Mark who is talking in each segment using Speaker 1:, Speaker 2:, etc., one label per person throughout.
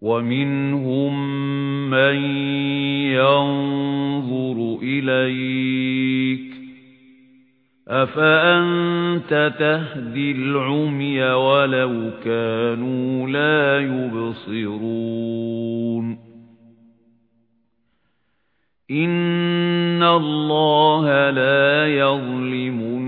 Speaker 1: وَمِنْهُمْ مَن يَنظُرُ إِلَيْكَ أَفَأَنْتَ تَهْدِي الْعُمْيَ وَلَوْ كَانُوا لَا يُبْصِرُونَ إِنَّ اللَّهَ لَا يَظْلِمُ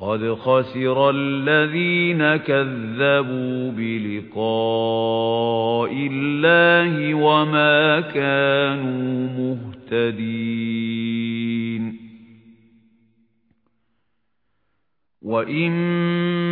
Speaker 1: قَدْ خَسِرَ الَّذِينَ كَذَّبُوا بِلِقَاءِ اللَّهِ وَمَا كَانُوا مُهْتَدِينَ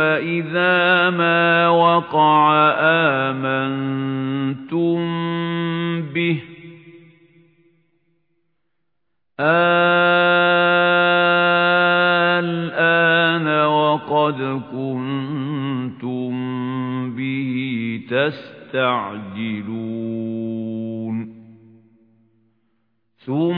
Speaker 1: إِذَا مَا وَقَعَ آمَنْتُمْ بِهِ. الْآنَ وَقَدْ كُنْتُمْ بِهِ تَسْتَعْجِلُونَ. ثُمَّ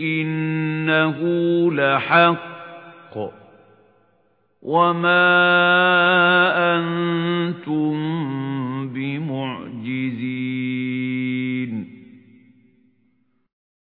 Speaker 1: إِنَّهُ لَحَقٌّ وَمَا